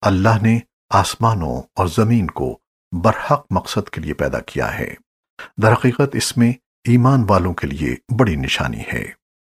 اللہ نے آسمانوں اور زمین کو برحق مقصد کے لیے پیدا کیا ہے۔ در حقیقت اس میں ایمان والوں کے لیے بڑی نشانی ہے۔